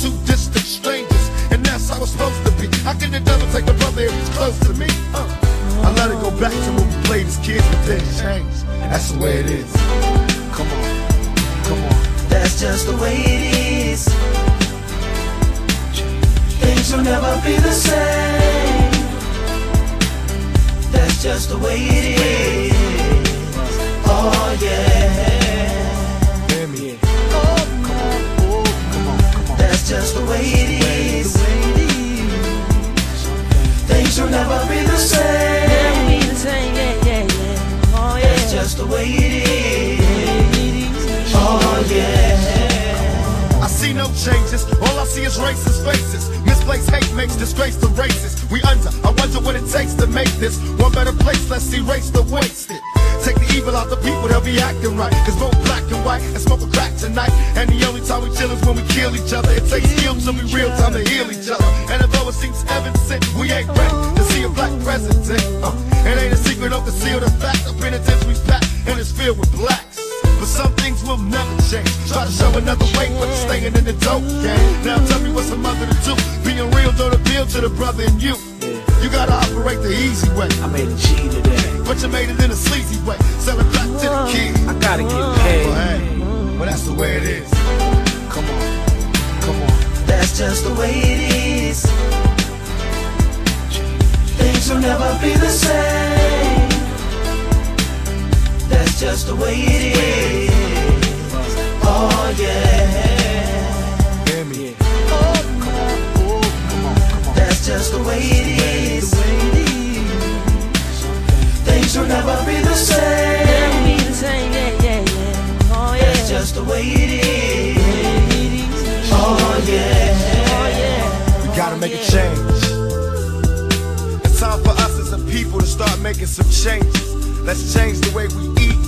two distant strangers. And that's how it's supposed to be. How can the devil take a brother if he's close to me? Uh. I let it go back to when we played as kids, but changed. That's the way it is. Come on, come on. That's just the way it is. Things will never be the same. That's just the way it is. Oh yeah. All I see is racist faces. Misplaced hate makes disgrace to races. We under. I wonder what it takes to make this one better place. Let's erase the wasted. Take the evil out the people, they'll be acting right. Cause both black and white and smoke a crack tonight. And the only time we chill is when we kill each other. It takes skill to be real time to heal each other. And although it seems evident, to show another way, but you're staying in the dope game. Now tell me what's a mother to do. Being real don't appeal to the brother in you. You gotta operate the easy way. I made a G today. But you made it in a sleazy way. Sell it back to the kid. I gotta get Well, paid. hey, well, that's the way it is. Come on, come on. That's just the way it is. Things will never be the same. That's just the way it is. Oh yeah. Hear me. Oh, come on, oh, come on, come on. That's just the way it is. Things will never be the Never same. be the same, yeah, yeah, yeah. Oh, yeah. That's just the way it is. Oh yeah. Oh, yeah. We gotta oh, make a change. It's time for us as a people to start making some changes. Let's change the way we eat.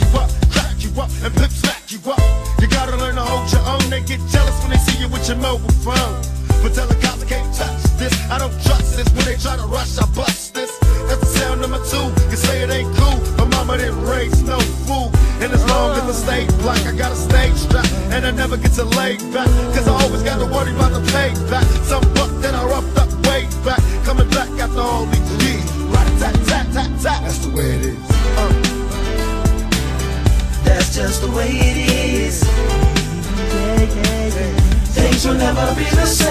rush, I bust this. That's sound number two. You say it ain't cool, but mama didn't raise no fool. And as long as I stay black, I got a stage strap. And I never get to lay back. Cause I always got to worry about the payback. Some buck that I roughed up way back. Coming back after all these years. Right, tat, tat, tat, tat. That's the way it is. Uh. That's just the way it is. Things will never be the same.